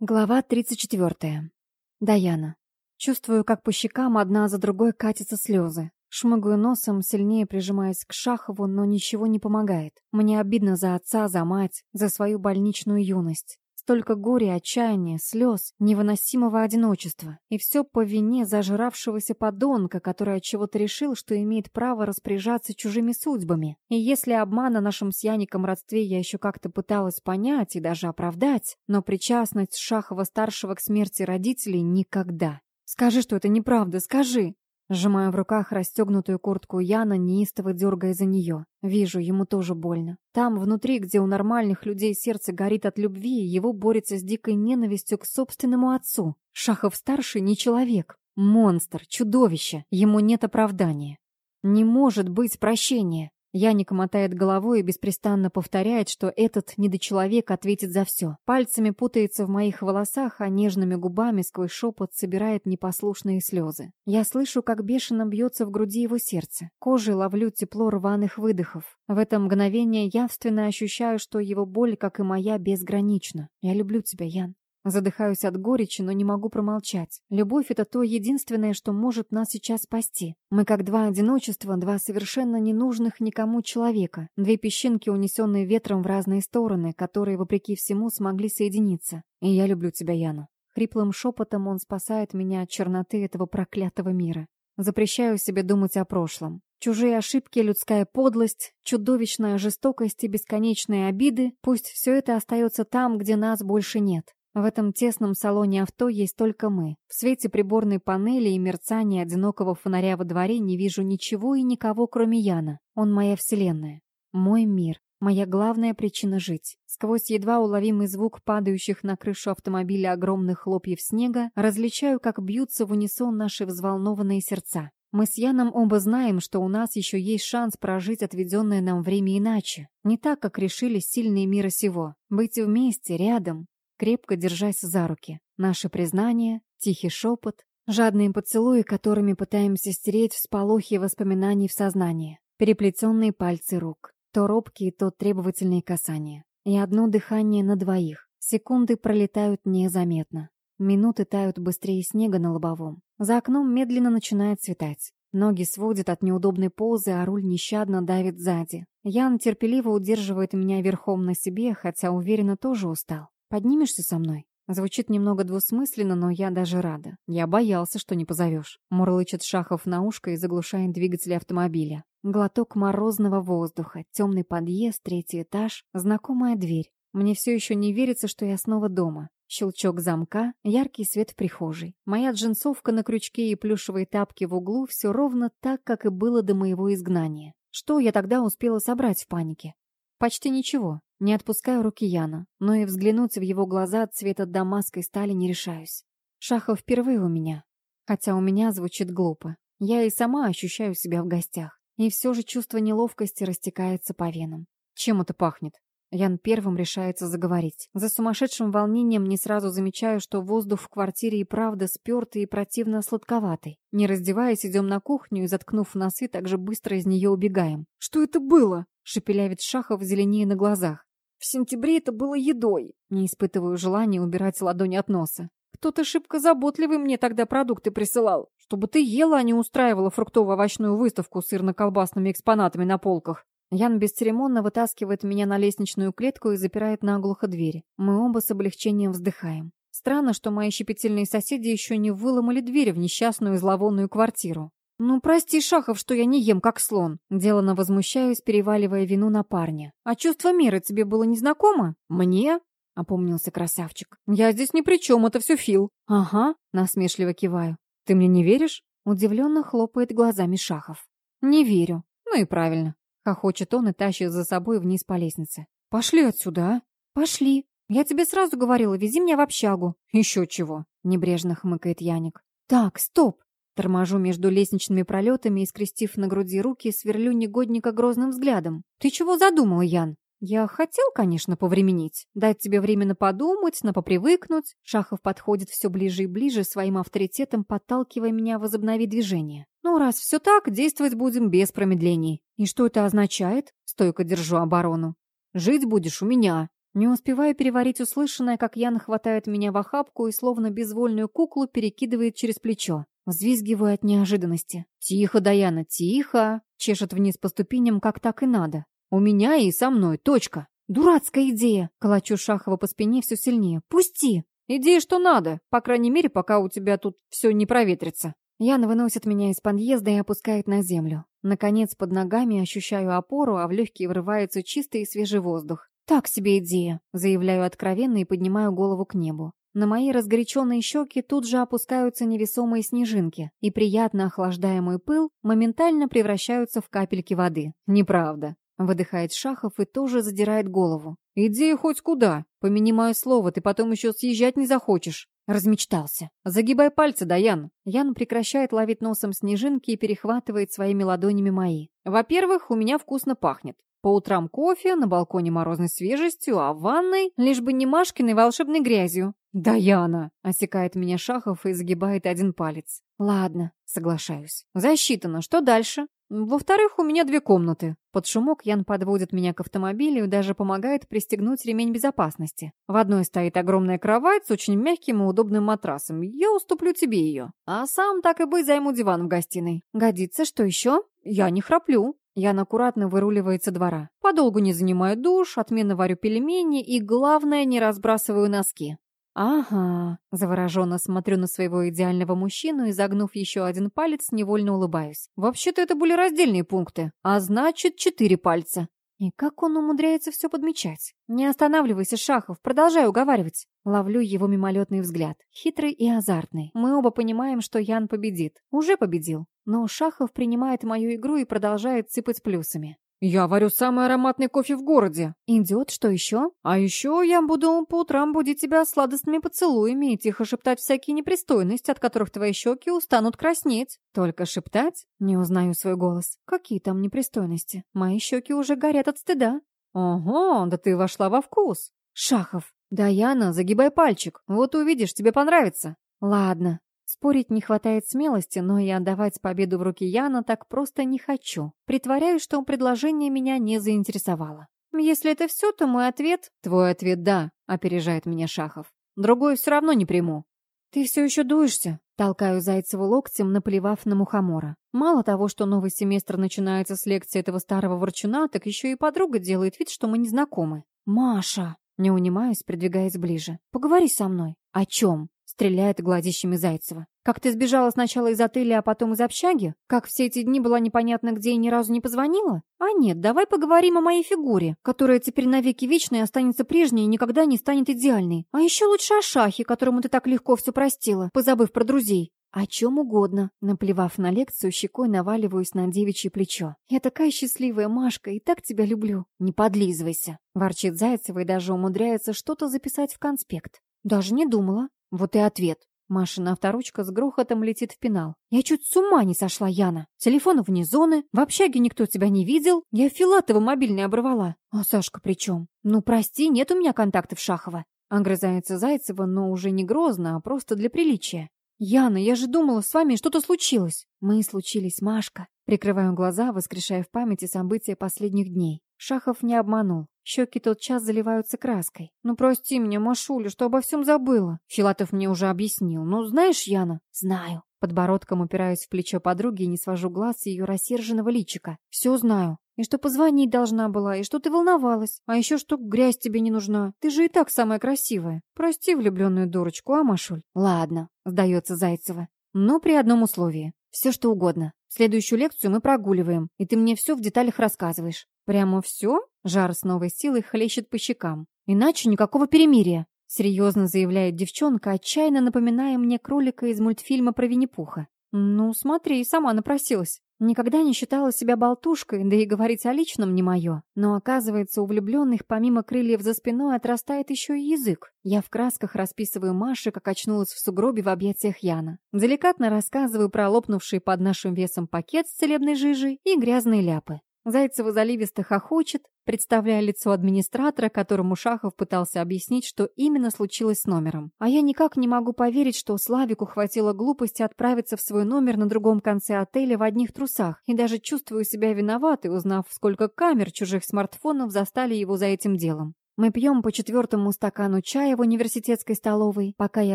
Глава 34. Даяна. Чувствую, как по щекам одна за другой катятся слезы. Шмыгаю носом, сильнее прижимаясь к Шахову, но ничего не помогает. Мне обидно за отца, за мать, за свою больничную юность. Столько горя, отчаяния, слез, невыносимого одиночества. И все по вине зажравшегося подонка, который от чего-то решил, что имеет право распоряжаться чужими судьбами. И если обман о нашем с Яником родстве я еще как-то пыталась понять и даже оправдать, но причастность Шахова-старшего к смерти родителей никогда. «Скажи, что это неправда, скажи!» Сжимая в руках расстегнутую куртку Яна, неистово дергая за нее. Вижу, ему тоже больно. Там, внутри, где у нормальных людей сердце горит от любви, его борется с дикой ненавистью к собственному отцу. Шахов-старший не человек. Монстр, чудовище. Ему нет оправдания. Не может быть прощения. Яник мотает головой и беспрестанно повторяет, что этот недочеловек ответит за все. Пальцами путается в моих волосах, а нежными губами сквозь шепот собирает непослушные слезы. Я слышу, как бешено бьется в груди его сердце. Кожей ловлю тепло рваных выдохов. В это мгновение явственно ощущаю, что его боль, как и моя, безгранична. Я люблю тебя, Ян. Задыхаюсь от горечи, но не могу промолчать. Любовь — это то единственное, что может нас сейчас спасти. Мы как два одиночества, два совершенно ненужных никому человека, две песчинки, унесенные ветром в разные стороны, которые, вопреки всему, смогли соединиться. И я люблю тебя, Яна. Хриплым шепотом он спасает меня от черноты этого проклятого мира. Запрещаю себе думать о прошлом. Чужие ошибки, людская подлость, чудовищная жестокость и бесконечные обиды, пусть все это остается там, где нас больше нет. В этом тесном салоне авто есть только мы. В свете приборной панели и мерцания одинокого фонаря во дворе не вижу ничего и никого, кроме Яна. Он моя вселенная. Мой мир. Моя главная причина жить. Сквозь едва уловимый звук падающих на крышу автомобиля огромных хлопьев снега различаю, как бьются в унисон наши взволнованные сердца. Мы с Яном оба знаем, что у нас еще есть шанс прожить отведенное нам время иначе. Не так, как решили сильные мира сего. Быть вместе, рядом, крепко держась за руки. Наши признания, тихий шепот, жадные поцелуи, которыми пытаемся стереть всполохи воспоминаний в сознании, переплетенные пальцы рук, то робкие, то требовательные касания. И одно дыхание на двоих. Секунды пролетают незаметно. Минуты тают быстрее снега на лобовом. За окном медленно начинает светать. Ноги сводят от неудобной позы, а руль нещадно давит сзади. Ян терпеливо удерживает меня верхом на себе, хотя уверенно тоже устал. «Поднимешься со мной?» Звучит немного двусмысленно, но я даже рада. Я боялся, что не позовешь. Мурлычет Шахов на ушко и заглушает двигатель автомобиля. Глоток морозного воздуха, темный подъезд, третий этаж, знакомая дверь. Мне все еще не верится, что я снова дома. Щелчок замка, яркий свет в прихожей. Моя джинсовка на крючке и плюшевые тапки в углу все ровно так, как и было до моего изгнания. Что я тогда успела собрать в панике? Почти ничего. Не отпускаю руки Яна, но и взглянуть в его глаза цвета дамасской стали не решаюсь. Шахов впервые у меня. Хотя у меня звучит глупо. Я и сама ощущаю себя в гостях. И все же чувство неловкости растекается по венам. Чем это пахнет? Ян первым решается заговорить. За сумасшедшим волнением не сразу замечаю, что воздух в квартире и правда спертый и противно сладковатый. Не раздеваясь, идем на кухню и, заткнув носы, так же быстро из нее убегаем. «Что это было?» — шепелявит Шахов зеленее на глазах. В сентябре это было едой. Не испытываю желания убирать ладони от носа. Кто-то шибко заботливый мне тогда продукты присылал. Чтобы ты ела, а не устраивала фруктово-овощную выставку с сырно-колбасными экспонатами на полках. Ян бесцеремонно вытаскивает меня на лестничную клетку и запирает наглухо дверь. Мы оба с облегчением вздыхаем. Странно, что мои щепетильные соседи еще не выломали дверь в несчастную зловонную квартиру. «Ну, прости, Шахов, что я не ем, как слон». Делано возмущаюсь, переваливая вину на парня. «А чувство меры тебе было незнакомо?» «Мне?» — опомнился красавчик. «Я здесь ни при чем, это все Фил». «Ага», — насмешливо киваю. «Ты мне не веришь?» Удивленно хлопает глазами Шахов. «Не верю». «Ну и правильно». Хохочет он и тащит за собой вниз по лестнице. «Пошли отсюда, а?» «Пошли. Я тебе сразу говорила, вези меня в общагу». «Еще чего?» — небрежно хмыкает Яник. «Так, стоп. Торможу между лестничными пролетами и, скрестив на груди руки, сверлю негодника грозным взглядом. «Ты чего задумал, Ян?» «Я хотел, конечно, повременить. Дать тебе время подумать, на попривыкнуть». Шахов подходит все ближе и ближе, своим авторитетом подталкивая меня возобновить движение. «Ну, раз все так, действовать будем без промедлений». «И что это означает?» Стойко держу оборону. «Жить будешь у меня». Не успеваю переварить услышанное, как Ян хватает меня в охапку и словно безвольную куклу перекидывает через плечо. Взвизгиваю от неожиданности. «Тихо, Даяна, тихо!» Чешет вниз по ступеням, как так и надо. «У меня и со мной, точка!» «Дурацкая идея!» Калачу Шахова по спине все сильнее. «Пусти!» «Идея, что надо, по крайней мере, пока у тебя тут все не проветрится». Яна выносит меня из подъезда и опускает на землю. Наконец, под ногами ощущаю опору, а в легкие врывается чистый и свежий воздух. «Так себе идея», — заявляю откровенно и поднимаю голову к небу. На мои разгоряченные щеки тут же опускаются невесомые снежинки, и приятно охлаждая мой пыл, моментально превращаются в капельки воды. Неправда. Выдыхает Шахов и тоже задирает голову. «Иди хоть куда. Помяни мое слово, ты потом еще съезжать не захочешь». Размечтался. «Загибай пальцы, Даян». Ян прекращает ловить носом снежинки и перехватывает своими ладонями мои. «Во-первых, у меня вкусно пахнет. По утрам кофе, на балконе морозной свежестью, а в ванной лишь бы не Машкиной волшебной грязью. «Даяна!» — осекает меня Шахов и загибает один палец. «Ладно, соглашаюсь. Засчитано. Что дальше?» «Во-вторых, у меня две комнаты». Под шумок Ян подводит меня к автомобилю и даже помогает пристегнуть ремень безопасности. В одной стоит огромная кровать с очень мягким и удобным матрасом. Я уступлю тебе ее. А сам, так и быть, займу диван в гостиной. Годится, что еще? Я не храплю. Ян аккуратно выруливает со двора. Подолгу не занимаю душ, отменно варю пельмени и, главное, не разбрасываю носки. «Ага», — завороженно смотрю на своего идеального мужчину и, загнув еще один палец, невольно улыбаюсь. «Вообще-то это были раздельные пункты, а значит, четыре пальца». И как он умудряется все подмечать? Не останавливайся, Шахов, продолжай уговаривать. Ловлю его мимолетный взгляд, хитрый и азартный. Мы оба понимаем, что Ян победит. Уже победил. Но Шахов принимает мою игру и продолжает сыпать плюсами. «Я варю самый ароматный кофе в городе». «Идет, что еще?» «А еще я буду по утрам будить тебя сладостными поцелуями и тихо шептать всякие непристойности, от которых твои щеки устанут краснеть». «Только шептать?» Не узнаю свой голос. «Какие там непристойности? Мои щеки уже горят от стыда». «Ого, да ты вошла во вкус». «Шахов». «Даяна, загибай пальчик. Вот увидишь, тебе понравится». «Ладно». Спорить не хватает смелости, но и отдавать победу в руки Яна так просто не хочу. Притворяюсь, что предложение меня не заинтересовало. «Если это все, то мой ответ...» «Твой ответ — да», — опережает меня Шахов. «Другой все равно не приму». «Ты все еще дуешься?» Толкаю Зайцеву локтем, наплевав на мухомора. Мало того, что новый семестр начинается с лекции этого старого ворчуна, так еще и подруга делает вид, что мы не знакомы. «Маша!» Не унимаюсь, придвигаясь ближе. «Поговори со мной». «О чем?» Стреляет гладищами Зайцева. Как ты сбежала сначала из отеля, а потом из общаги? Как все эти дни была непонятно где и ни разу не позвонила? А нет, давай поговорим о моей фигуре, которая теперь навеки вечной останется прежней и никогда не станет идеальной. А еще лучше о Шахе, которому ты так легко все простила, позабыв про друзей. О чем угодно. Наплевав на лекцию, щекой наваливаюсь на девичье плечо. Я такая счастливая, Машка, и так тебя люблю. Не подлизывайся. Ворчит Зайцева и даже умудряется что-то записать в конспект. Даже не думала. Вот и ответ. Машина авторучка с грохотом летит в пенал. «Я чуть с ума не сошла, Яна. Телефон вне зоны, в общаге никто тебя не видел. Я Филатова мобильный оборвала. А Сашка при чем? Ну, прости, нет у меня контактов Шахова». Огрызается Зайцева, но уже не грозно, а просто для приличия. «Яна, я же думала, с вами что-то случилось». «Мы случились, Машка». Прикрываю глаза, воскрешая в памяти события последних дней. Шахов не обманул. Щеки тотчас заливаются краской. «Ну, прости меня, Машуля, что обо всем забыла». Филатов мне уже объяснил. «Ну, знаешь, Яна?» «Знаю». Подбородком упираюсь в плечо подруги и не свожу глаз ее рассерженного личика. «Все знаю. И что позвонить должна была, и что ты волновалась. А еще что грязь тебе не нужна. Ты же и так самая красивая. Прости влюбленную дурочку, а, Машуль?» «Ладно», — сдается Зайцева. «Но при одном условии. Все что угодно. Следующую лекцию мы прогуливаем, и ты мне все в деталях рассказываешь. Прямо все? Жар с новой силой хлещет по щекам. Иначе никакого перемирия. Серьезно заявляет девчонка, отчаянно напоминая мне кролика из мультфильма про Винни-Пуха. Ну, смотри, сама напросилась. Никогда не считала себя болтушкой, да и говорить о личном не мое. Но оказывается, у влюбленных помимо крыльев за спиной отрастает еще и язык. Я в красках расписываю Маше, как очнулась в сугробе в объятиях Яна. Деликатно рассказываю про лопнувший под нашим весом пакет с целебной жижей и грязные ляпы. Зайцева заливисто хохочет, представляя лицо администратора, которому Шахов пытался объяснить, что именно случилось с номером. А я никак не могу поверить, что Славику хватило глупости отправиться в свой номер на другом конце отеля в одних трусах, и даже чувствую себя виноватой, узнав, сколько камер чужих смартфонов застали его за этим делом. Мы пьем по четвертому стакану чая в университетской столовой, пока я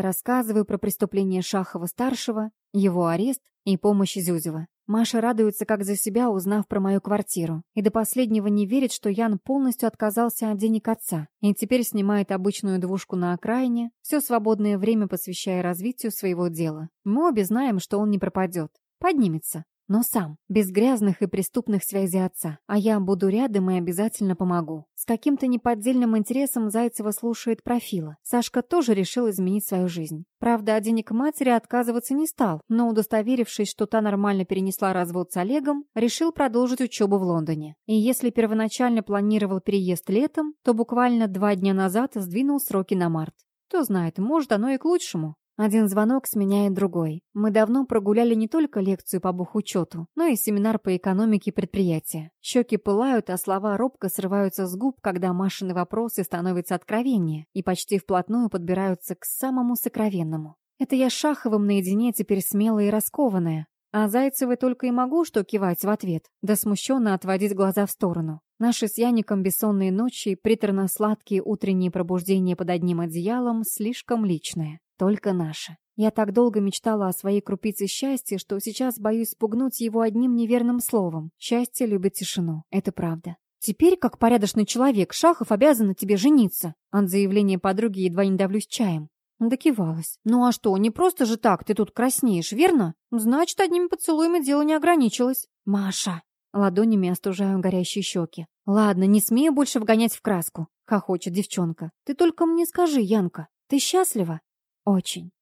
рассказываю про преступление Шахова-старшего, его арест и помощь Зюзева. Маша радуется как за себя, узнав про мою квартиру, и до последнего не верит, что Ян полностью отказался от денег отца. И теперь снимает обычную двушку на окраине, все свободное время посвящая развитию своего дела. Мы обе знаем, что он не пропадет, поднимется, но сам, без грязных и преступных связей отца. А я буду рядом и обязательно помогу. С каким-то неподдельным интересом Зайцева слушает профила. Сашка тоже решил изменить свою жизнь. Правда, от денег матери отказываться не стал, но, удостоверившись, что та нормально перенесла развод с Олегом, решил продолжить учебу в Лондоне. И если первоначально планировал переезд летом, то буквально два дня назад сдвинул сроки на март. Кто знает, может, оно и к лучшему. Один звонок сменяет другой. Мы давно прогуляли не только лекцию по бухучету, но и семинар по экономике предприятия. Щеки пылают, а слова робко срываются с губ, когда Машины вопросы становятся откровеннее и почти вплотную подбираются к самому сокровенному. Это я Шаховым наедине теперь смелая и раскованная. А Зайцевой только и могу что кивать в ответ, да смущенно отводить глаза в сторону. Наши с Яником бессонные ночи, приторно-сладкие утренние пробуждения под одним одеялом слишком личные. Только наше. Я так долго мечтала о своей крупице счастья, что сейчас боюсь спугнуть его одним неверным словом. Счастье любит тишину. Это правда. Теперь, как порядочный человек, Шахов обязан тебе жениться. От заявления подруги едва не давлюсь чаем. Докивалась. Ну а что, не просто же так, ты тут краснеешь, верно? Значит, одними поцелуями дело не ограничилось. Маша. Ладонями остужаю горящие щеки. Ладно, не смею больше вгонять в краску. Хохочет девчонка. Ты только мне скажи, Янка, ты счастлива? Очень.